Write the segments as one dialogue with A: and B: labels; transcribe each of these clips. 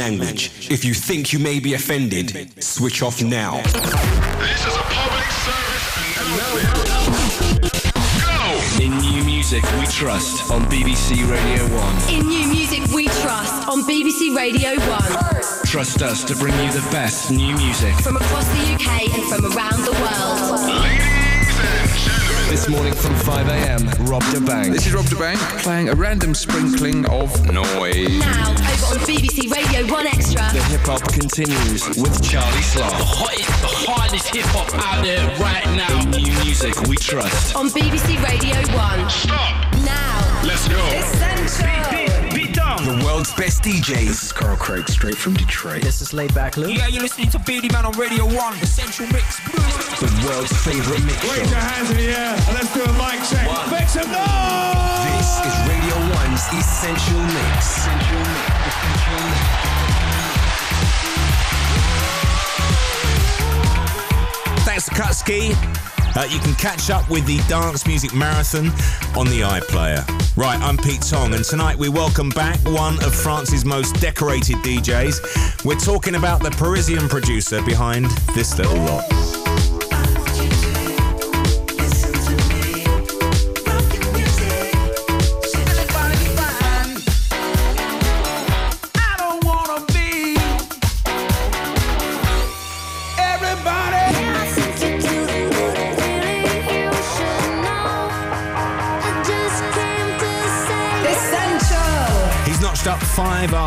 A: language. If you think you may be offended, switch off now.
B: This is a public service announcement. Go!
C: In new music we trust on BBC Radio 1.
D: In new music we trust on BBC Radio 1.
C: Trust us to bring you the best new music.
D: From across the UK and from around the world.
B: Ladies and gentlemen,
C: This morning from 5am, Rob da Bank.
E: This is Rob da Bank playing a random sprinkling of noise.
D: Now, over on BBC Radio 1 Extra.
C: The hip hop continues with Charlie Sloth.
F: The hottest, the hardest hip hop out there right now.
C: In new music we trust.
D: On BBC Radio 1.
B: stop.
D: Now.
B: Let's go.
D: Essential.
A: The world's best DJs.
E: This is Carl Craig straight from Detroit.
G: This is Laidback Luke.
F: Yeah, you're listening to Beardyman on Radio 1, Essential Mix.
A: The world's favorite mix show.
H: hands in the air and let's do a mic check. Make some noise!
A: This is Radio 1's Essential Mix.
I: Thanks to Kutski. Uh, you can catch up with the Dance Music Marathon on the iPlayer. Right, I'm Pete Tong, and tonight we welcome back one of France's most decorated DJs. We're talking about the Parisian producer behind this little lot.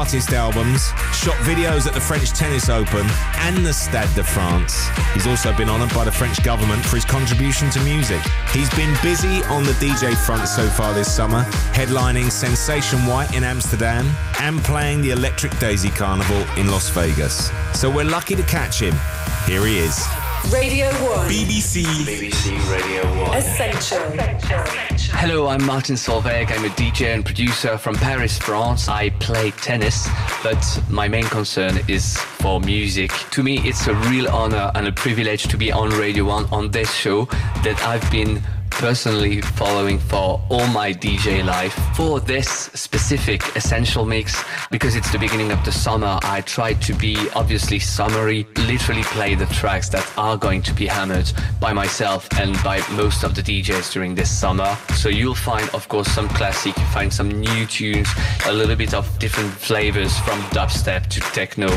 I: Artist albums, shot videos at the French Tennis Open and the Stade de France. He's also been honoured by the French government for his contribution to music. He's been busy on the DJ front so far this summer, headlining Sensation White in Amsterdam and playing the Electric Daisy Carnival in Las Vegas. So we're lucky to catch him. Here he is.
D: Radio 1.
A: BBC.
C: BBC Radio 1.
D: Essential.
J: Hello, I'm Martin Solveig. I'm a DJ and producer from Paris, France. I play tennis, but my main concern is for music. To me, it's a real honor and a privilege to be on Radio 1 on this show that I've been personally following for all my DJ life. For this specific essential mix, because it's the beginning of the summer, I tried to be obviously summery, literally play the tracks that are going to be hammered by myself and by most of the DJs during this summer. So you'll find, of course, some classic, you find some new tunes, a little bit of different flavors from dubstep to techno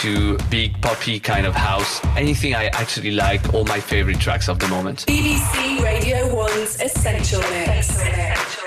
J: to big poppy kind of house. Anything I actually like, all my favorite tracks of the moment.
D: BBC Radio 1's Essential Mix.
H: I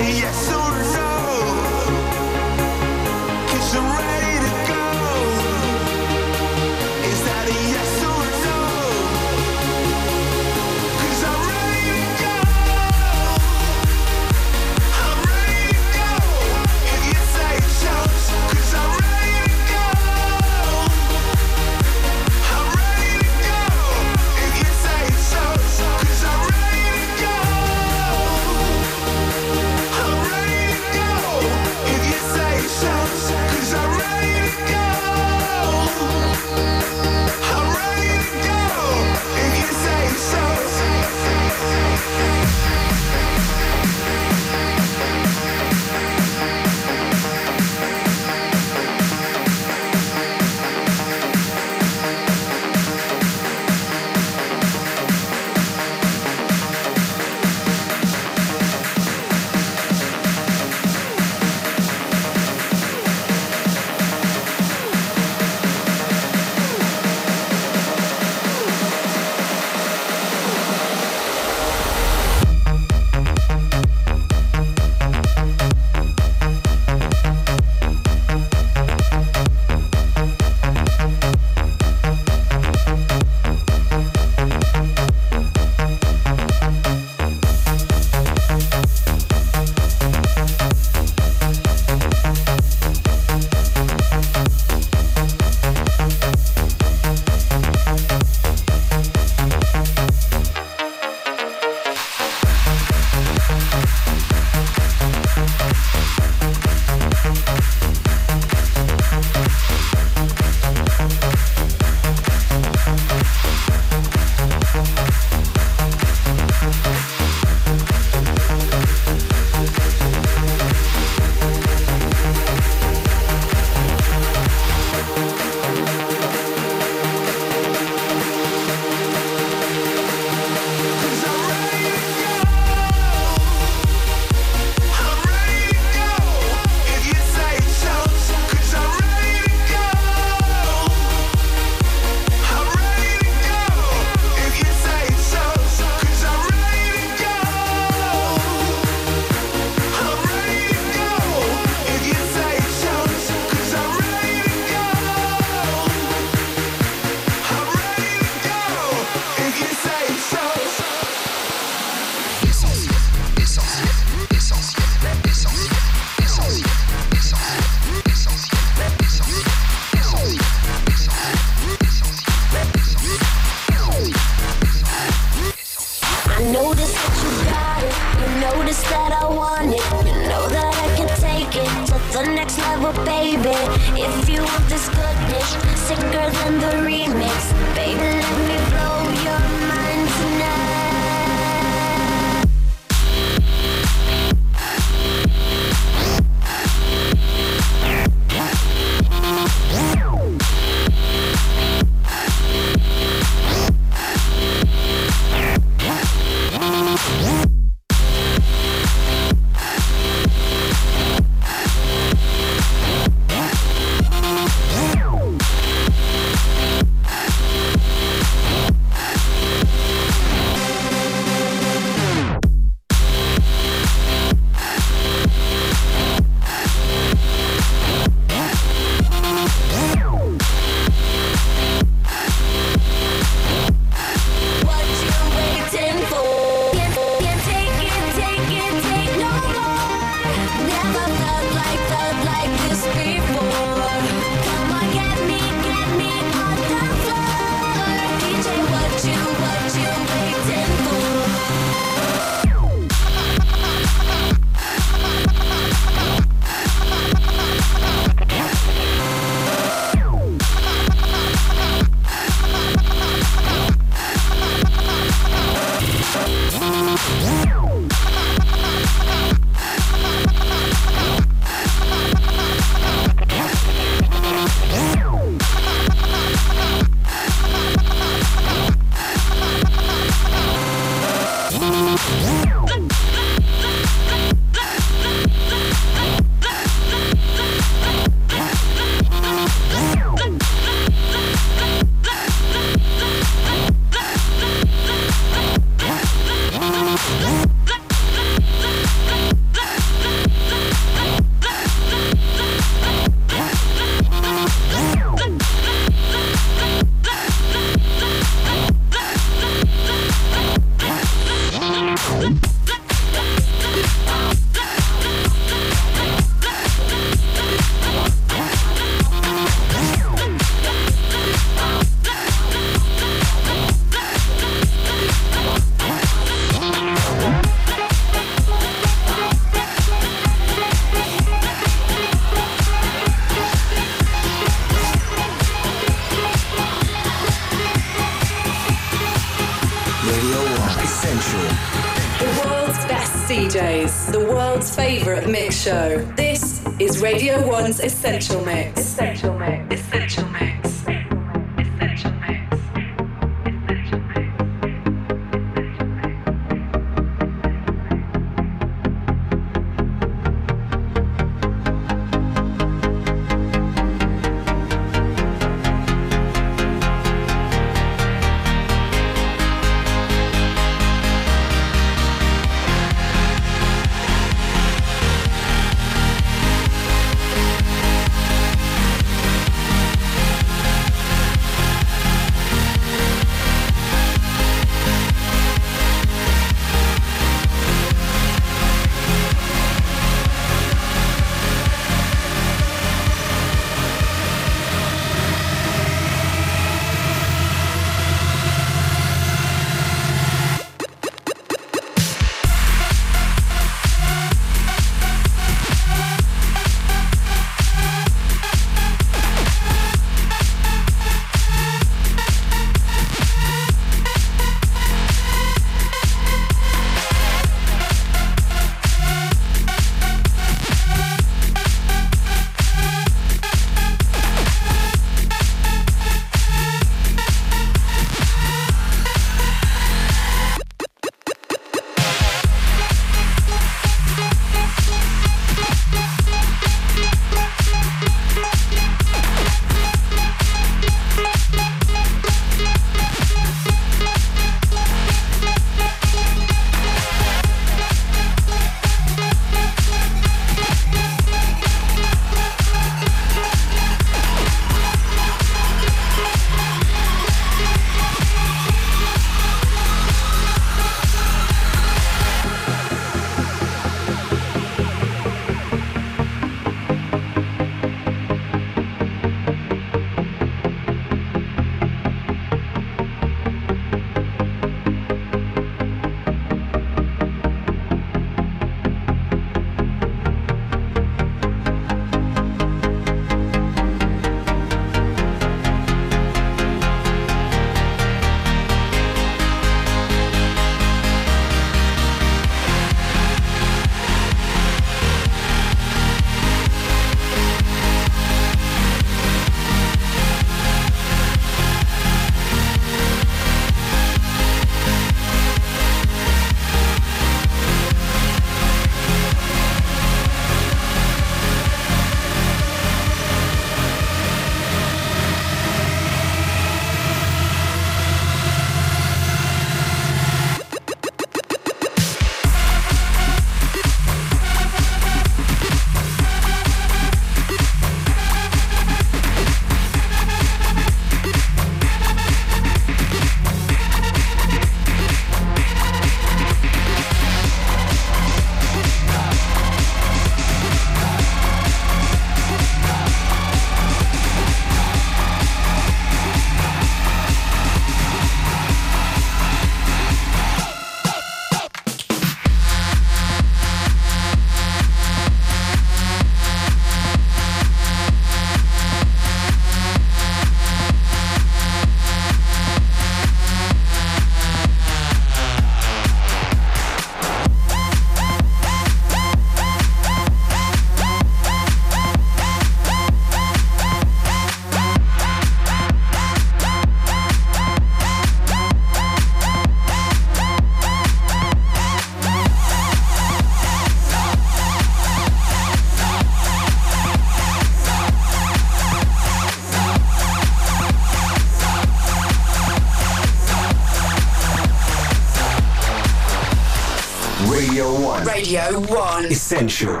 D: Radio
A: 1 Essential.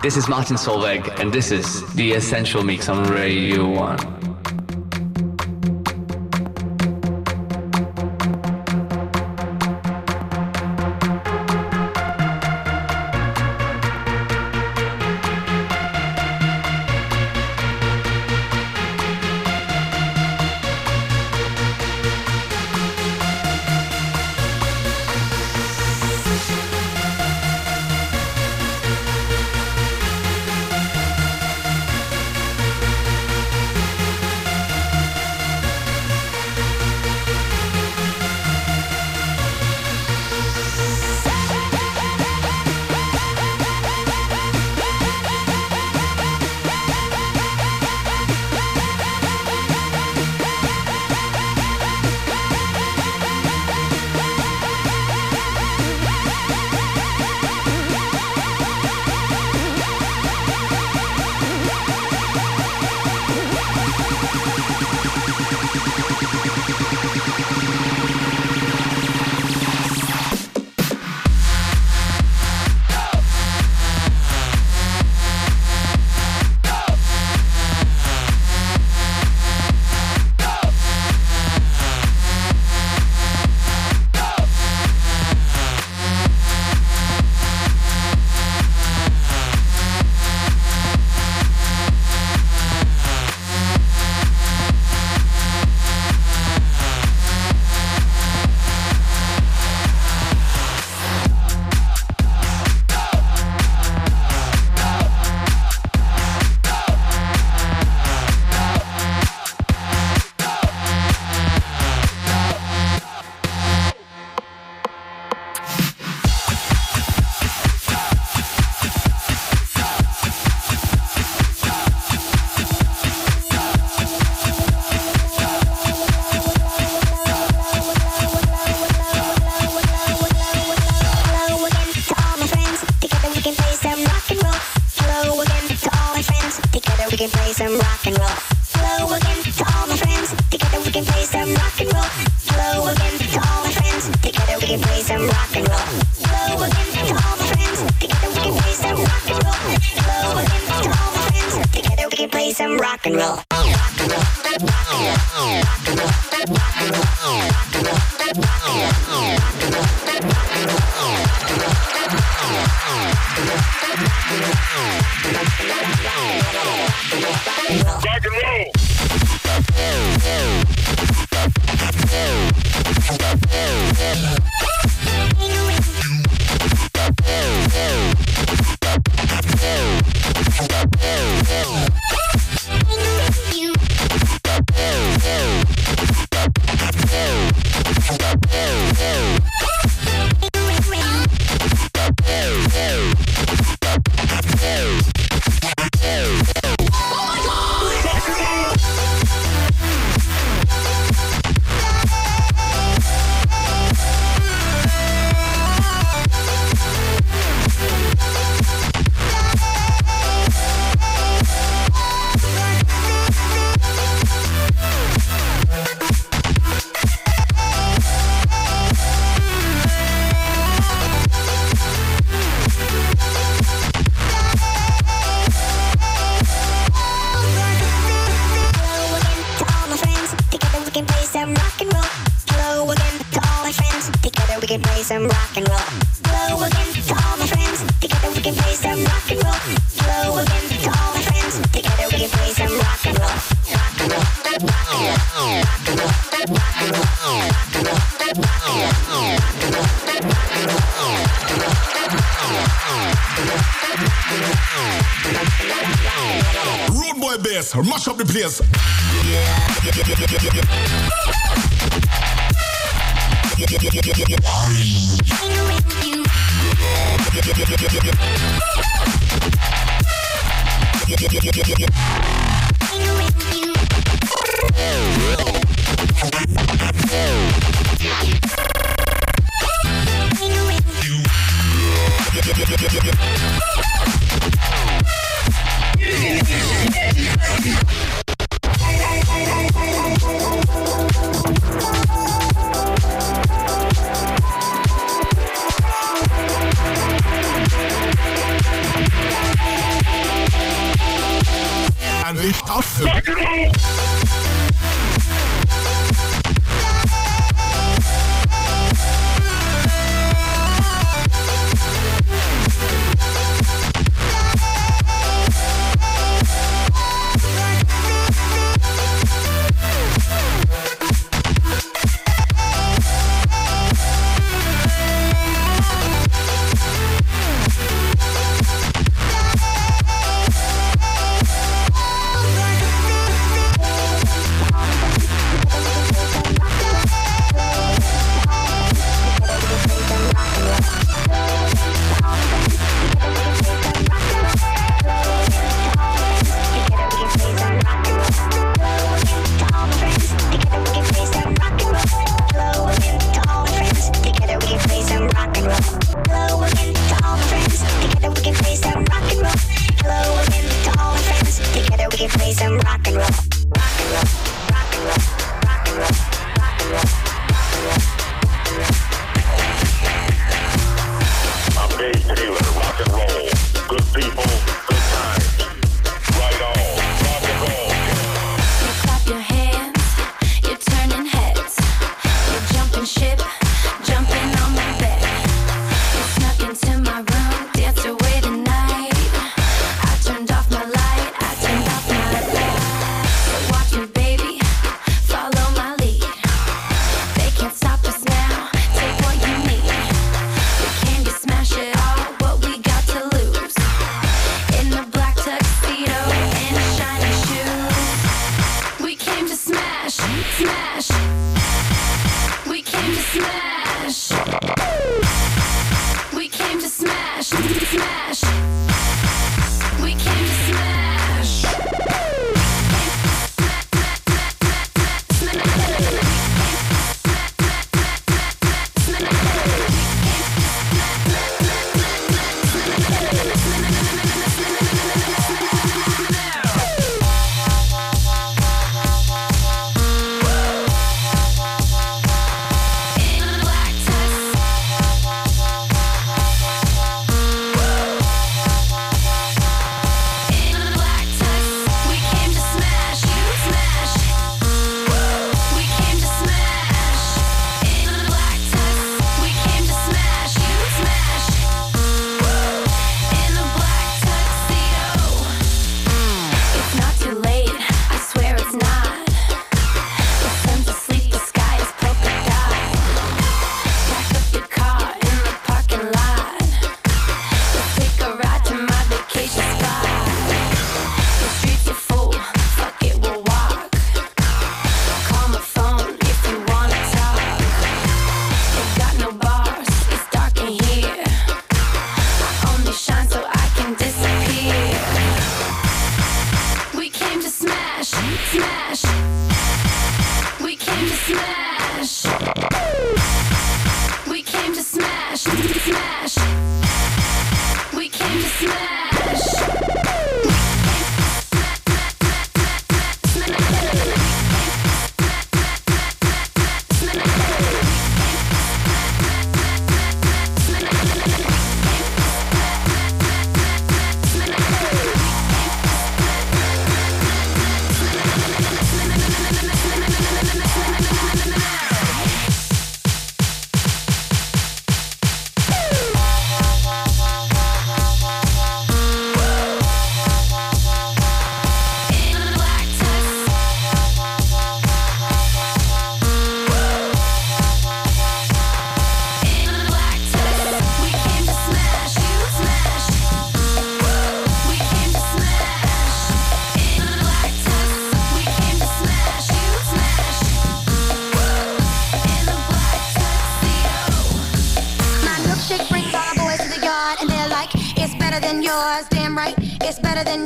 J: This is Martin Solveig, and this is the Essential Mix on Radio 1.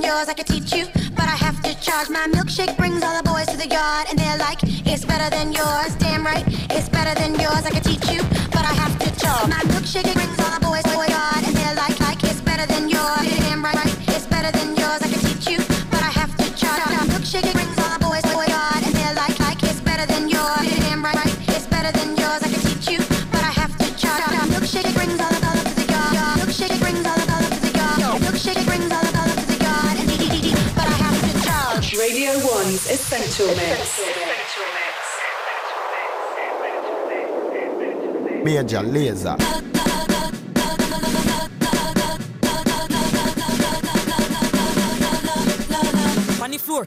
D: Yours, I could teach you, but I have to charge. My milkshake brings all the boys to the yard, and they're like, it's better than yours, damn right, it's better than yours. I could teach you, but I have to charge. My milkshake brings all the boys to the yard, and they're like, like it's better than yours, damn right, it's better than yours. I could teach you, but I have to charge. My milkshake brings
K: Essential Mix. Essential Mix.
L: Major Lazer.
G: On the floor.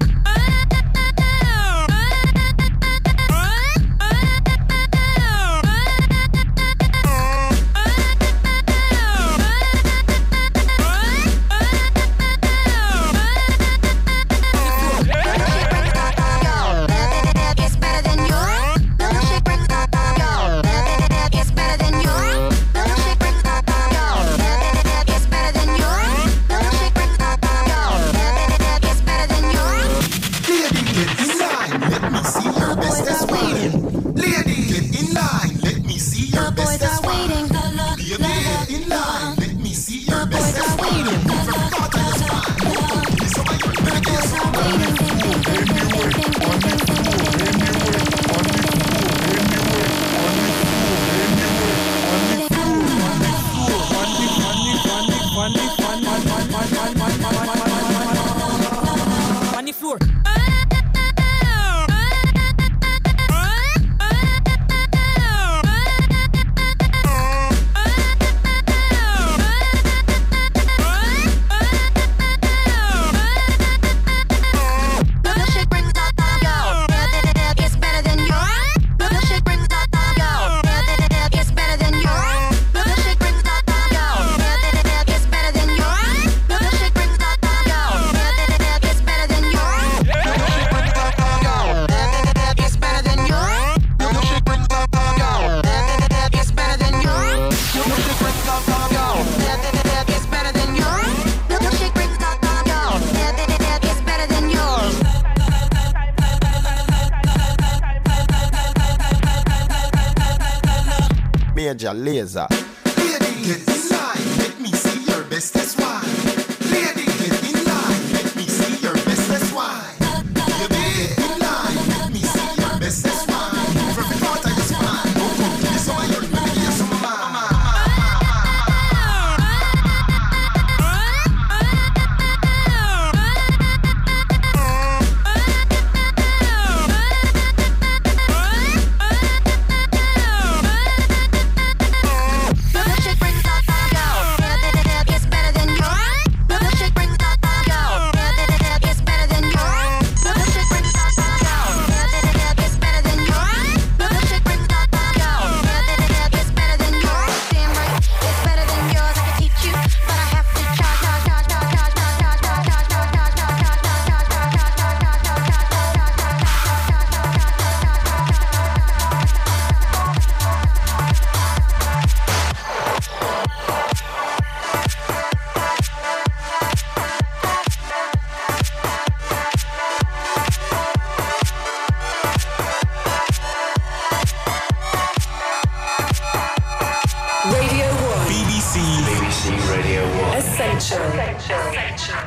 K: Fortaleza.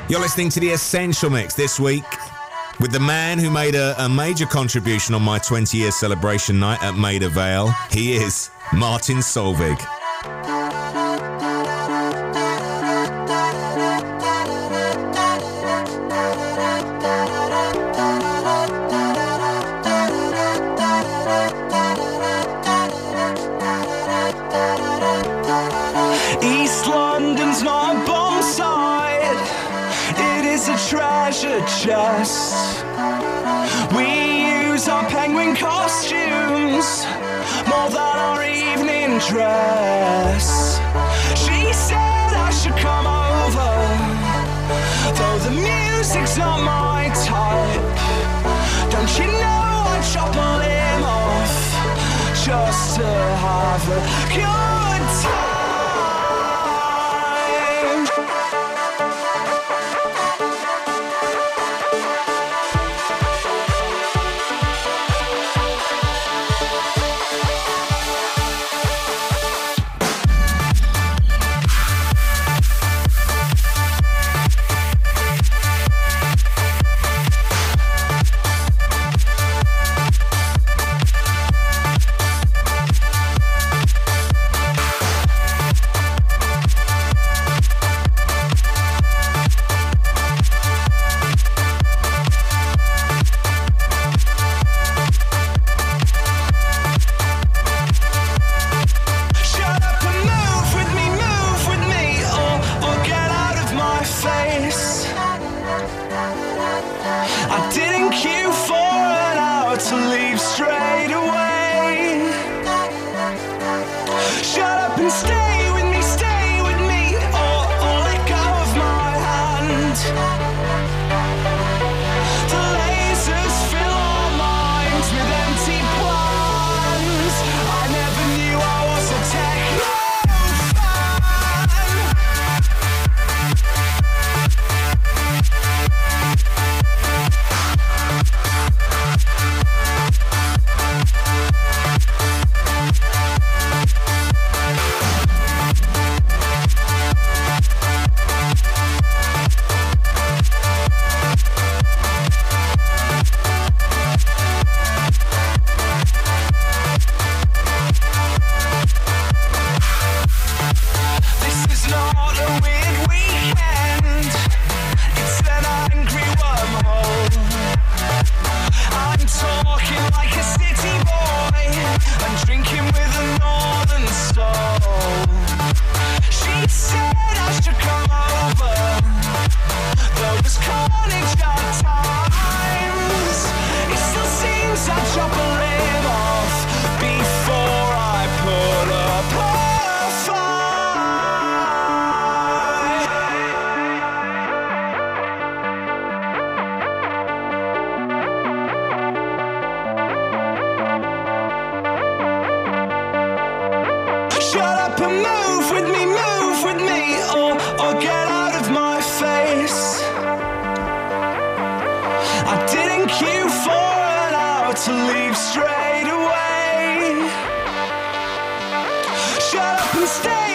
I: You're listening to The Essential Mix this week with the man who made a, a major contribution on my 20 year celebration night at Maida Vale. He is Martin
H: Solveig. not my type. Don't you know I chop on off just to have a cure? I didn't queue for an hour to leave straight away. Shut up and stay.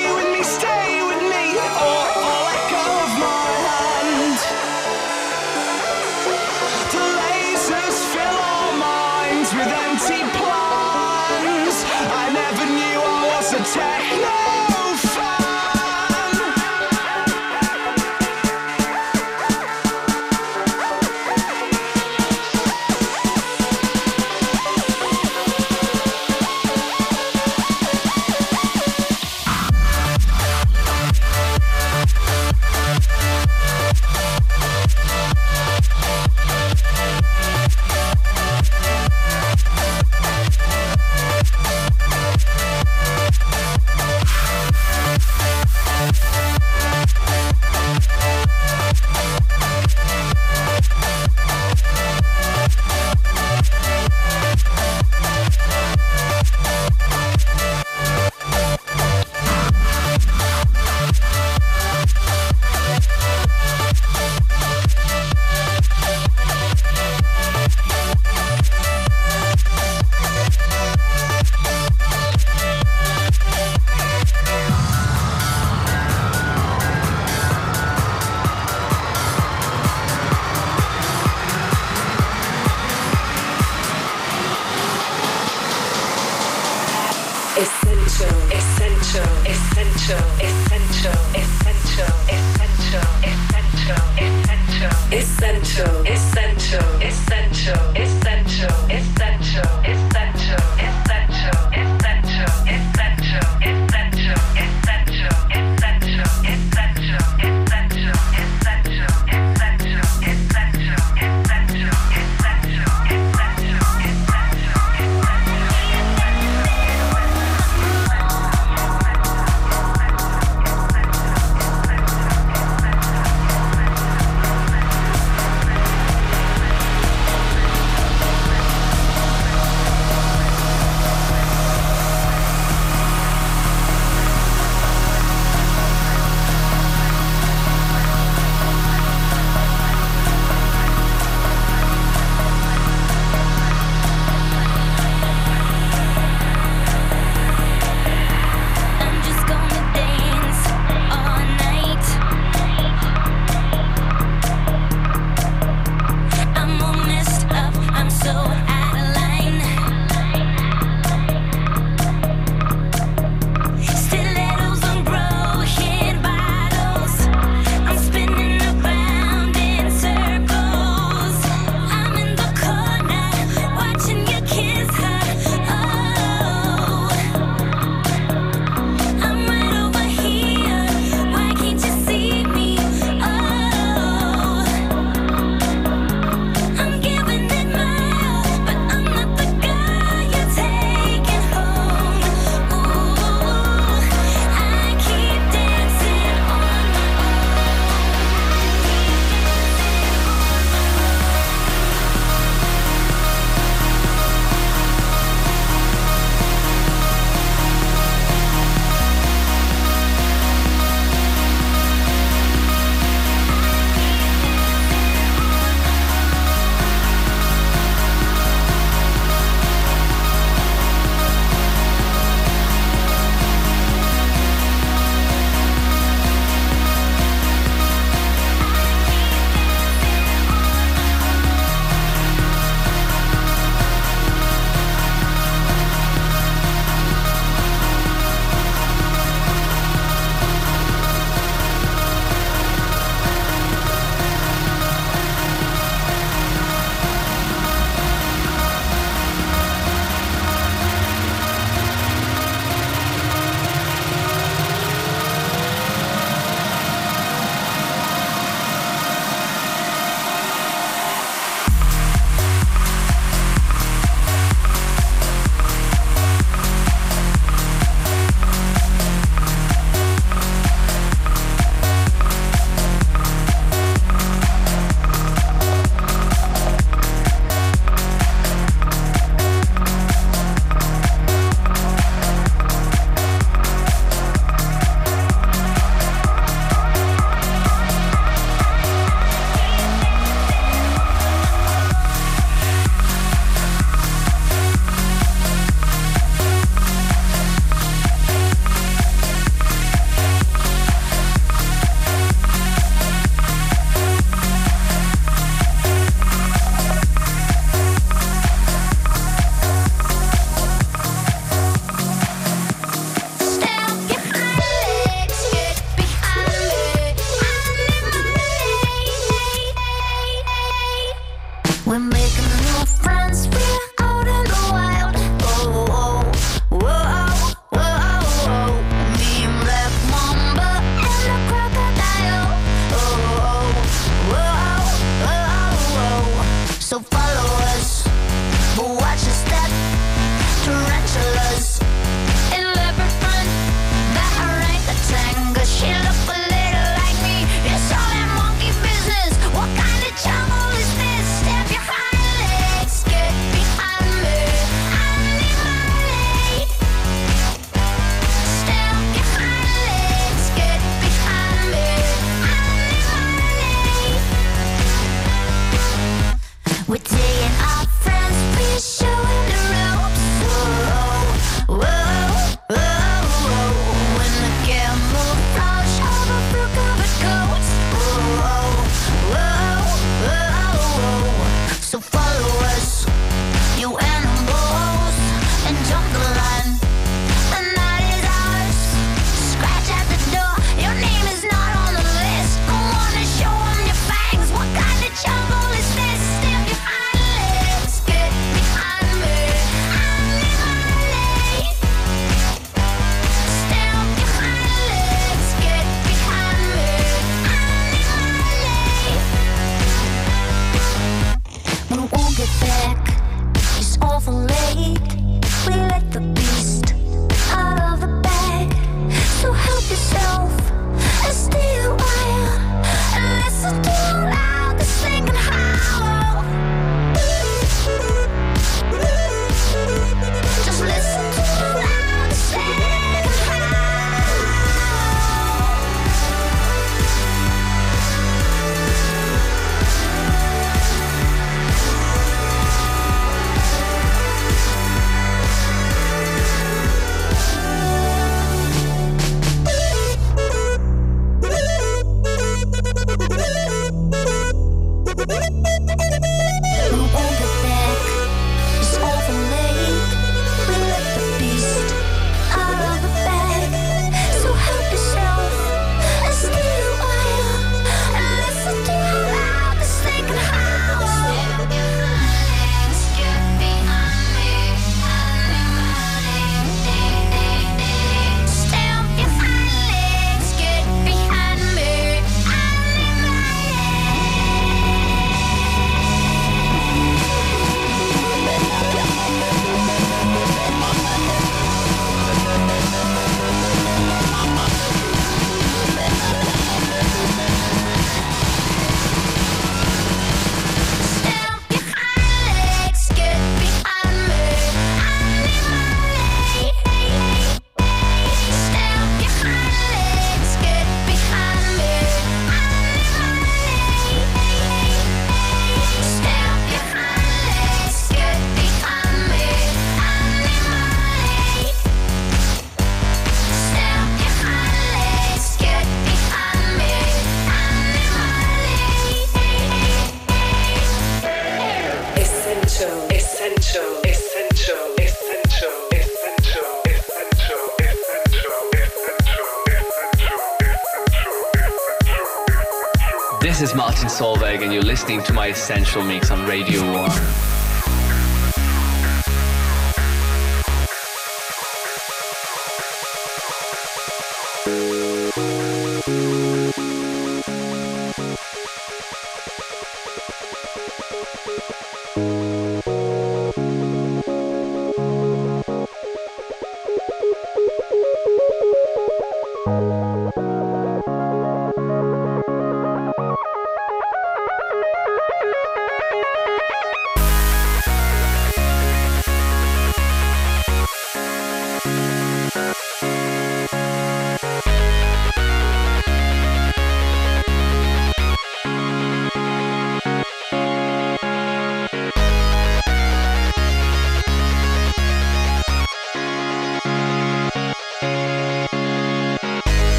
H: My
J: Mix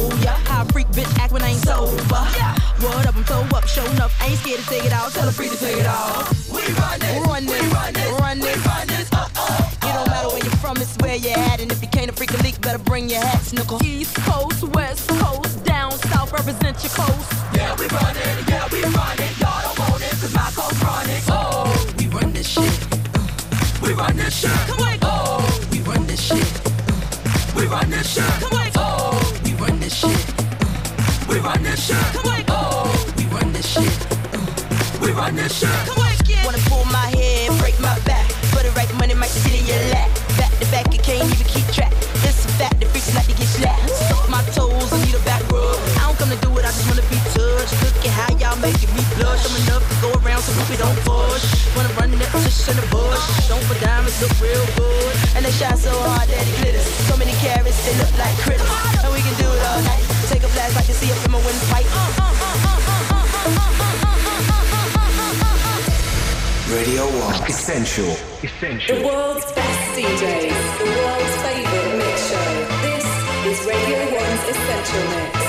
M: here ya how a freak bitch act when I ain't sober. Yeah. What up? I'm so up, show enough. I ain't scared to take it out. Tell her free to take it out. We run it, run it, run it, run it, run it. Uh oh. It don't matter where you're from, it's where you're at. And if you can't a freak a leak, better bring your hat, snickle. East Coast, West Coast, down south, represent your coast. Come on. Wanna pull my hair, break my back. For the right money, might sit in your lap. Back to back, you can't even keep track. It's a fact, the freaks like to get slapped. Suck my toes and need a back rub. I don't come to do it, I just wanna be touched. Look at how y'all making me blush. I'm enough to go around so we don't push. Wanna run that push in the bush. Don't for diamonds look real good. And they shine so hard that it glitters. So many carrots, they look like critters. And we can do it all night. Take a flash like to see if I'm a windpipe.
A: Radio 1 Essential.
D: The world's best DJs, the world's favorite mix show. This is Radio 1's Essential Mix.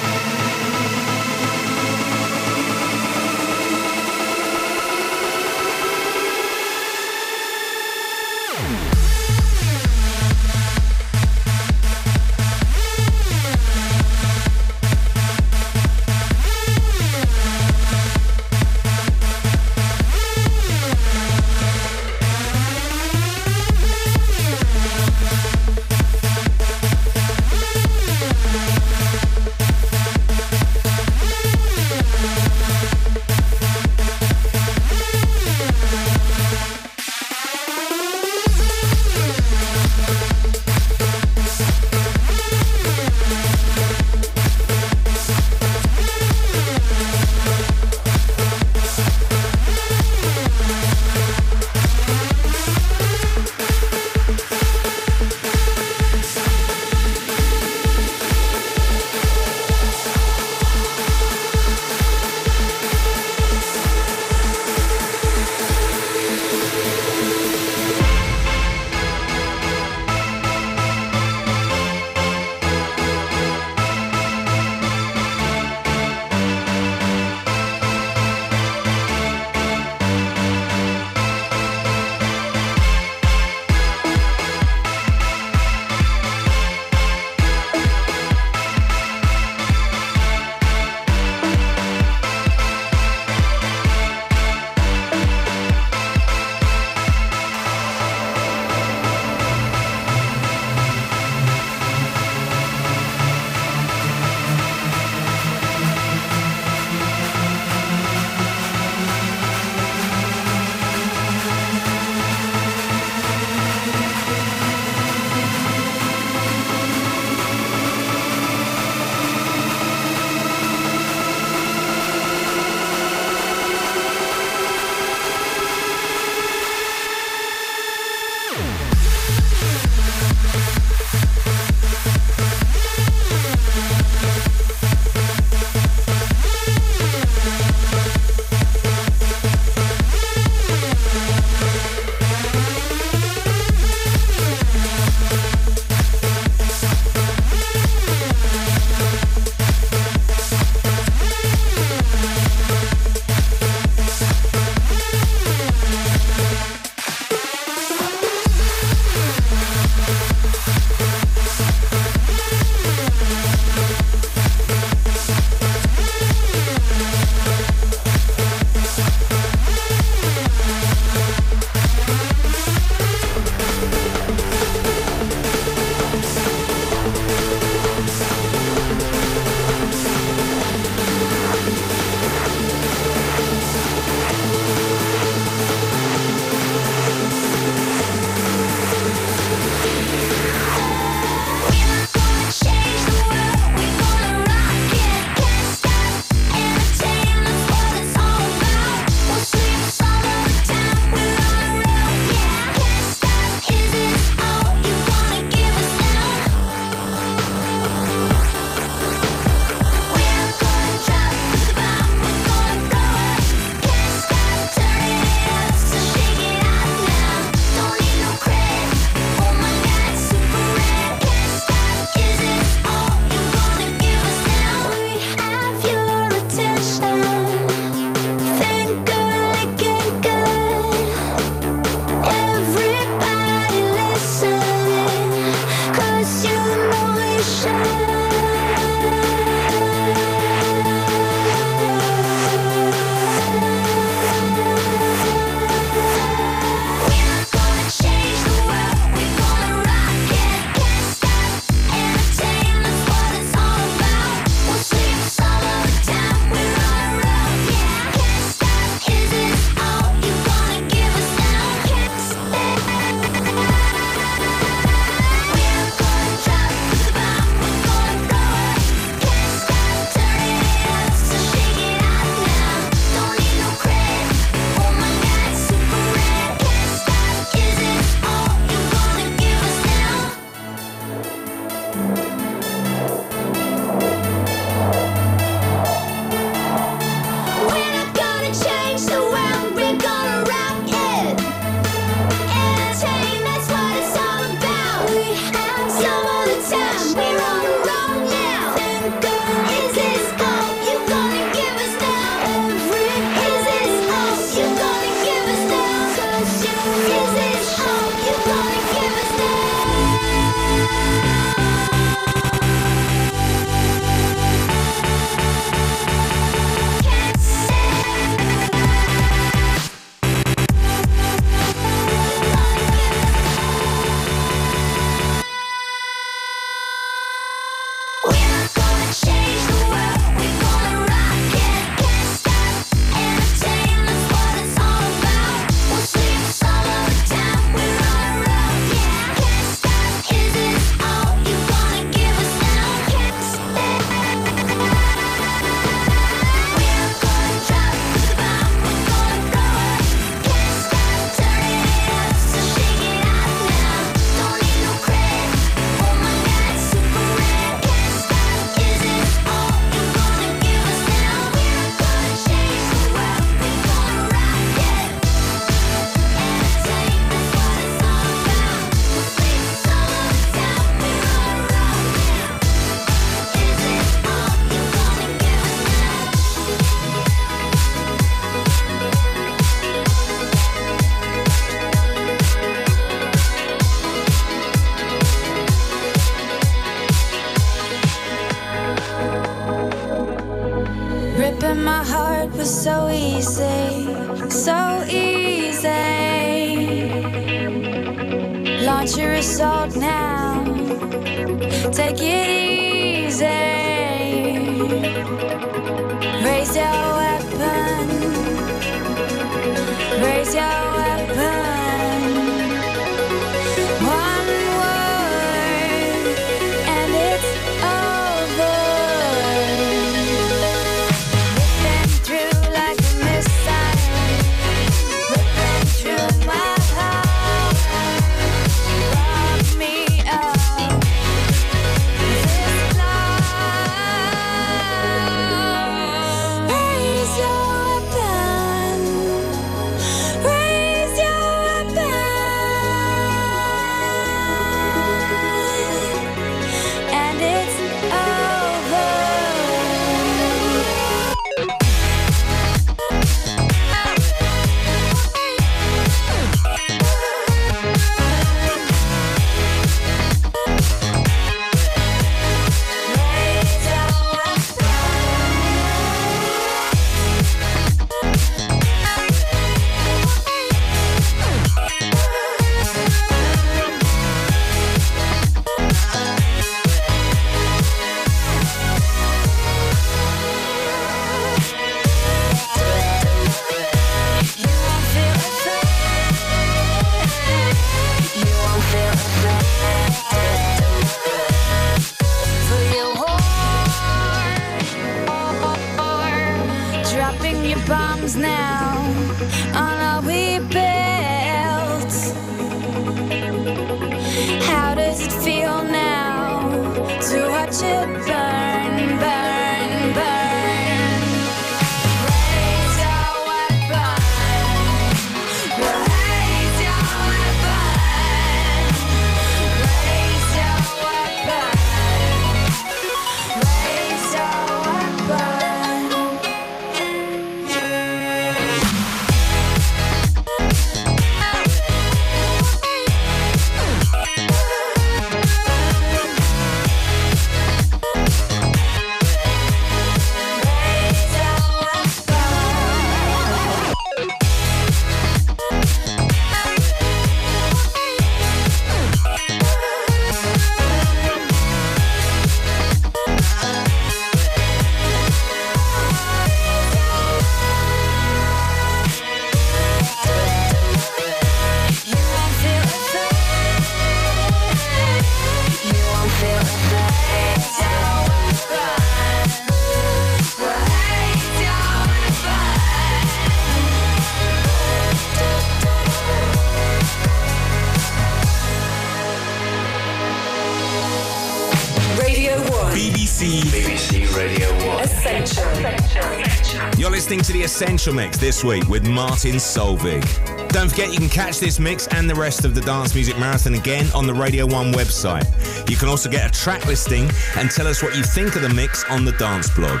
D: Essential
I: Mix this week with Martin Solveig. Don't forget you can catch this mix and the rest of the Dance Music Marathon again on the Radio 1 website. You can also get a track listing and tell us what you think of the mix on the dance blog.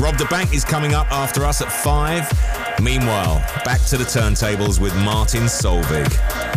I: Rob da Bank is coming up after us at 5. Meanwhile, back to the turntables with Martin
N: Solveig.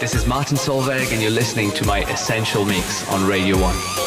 N: This
J: is Martin Solveig, and you're listening to my Essential Mix on Radio 1.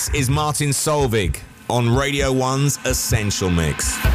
I: This is Martin Solveig on Radio 1's Essential Mix.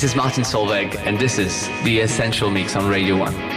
H: This is Martin Solveig, and this is The Essential Mix on Radio 1.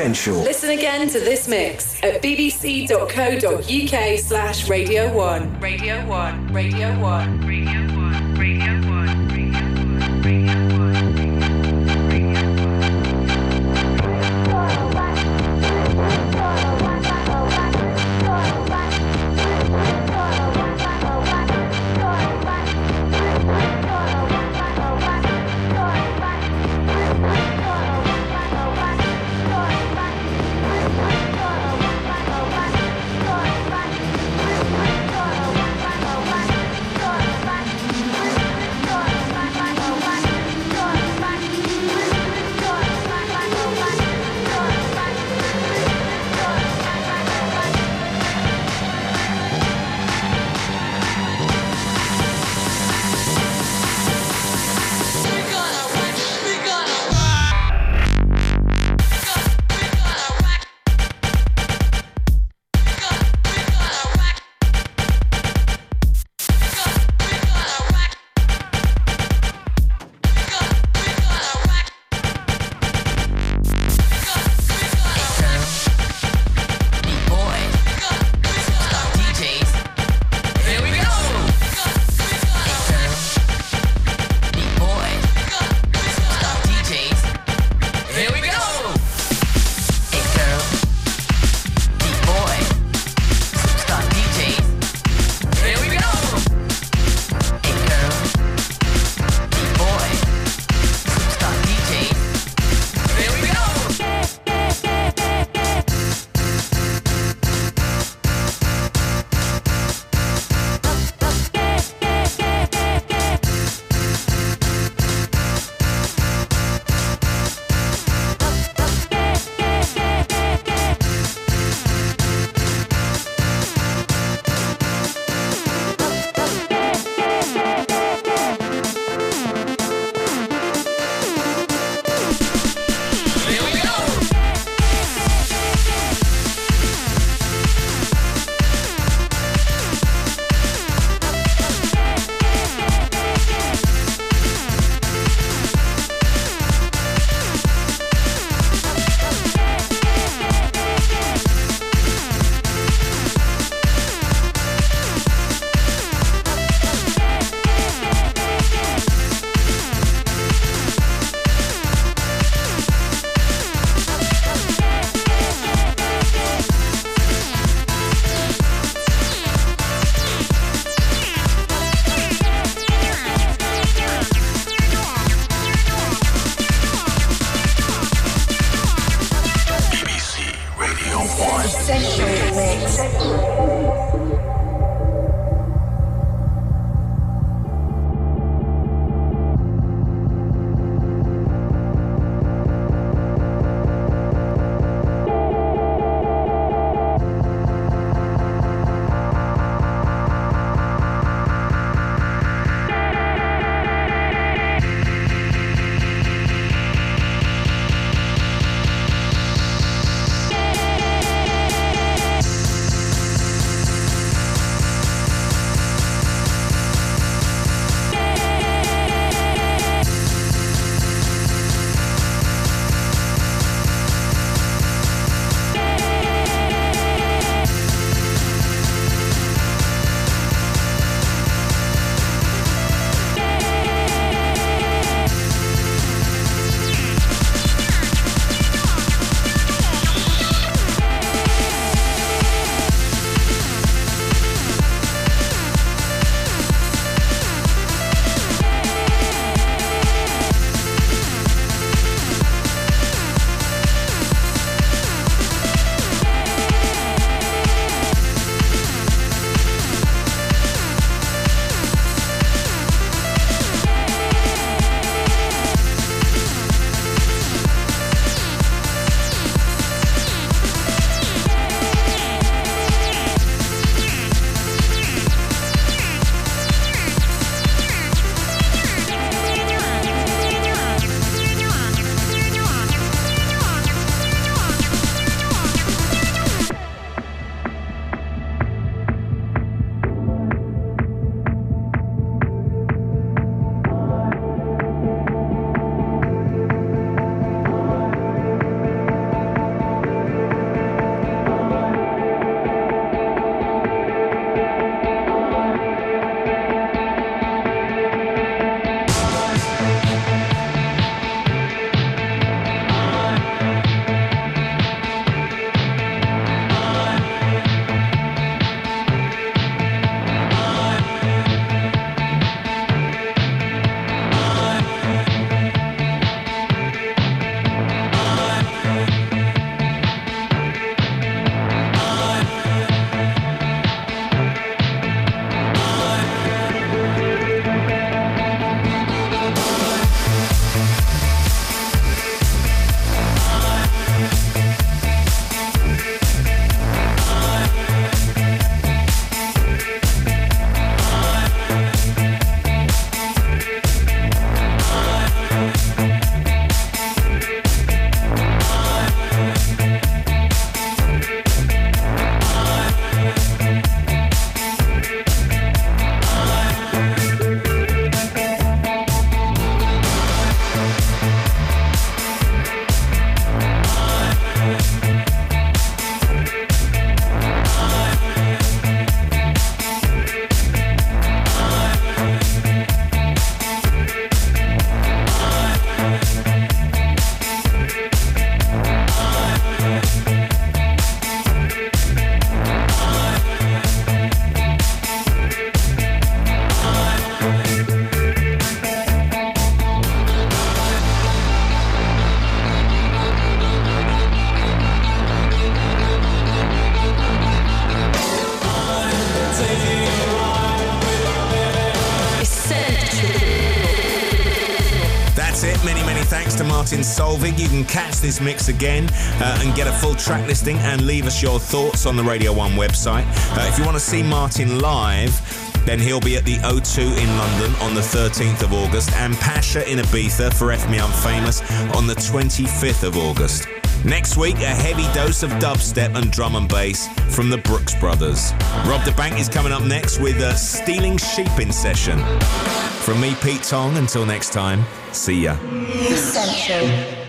A: Essential.
O: Listen again to this mix at bbc.co.uk slash Radio 1. Radio 1, Radio 1, Radio 1, Radio 1.
I: Catch this mix again uh, and get a full track listing and leave us your thoughts on the Radio 1 website. Uh, if you want to see Martin live, then he'll be at the O2 in London on the 13th of August and Pacha in Ibiza for F Me I'm Famous on the 25th of August. Next week, a heavy dose of dubstep and drum and bass from the Brookes Brothers. Rob da Bank is coming up next with a Stealing Sheep in session. From me, Pete Tong, until next time, see ya.
G: Essential.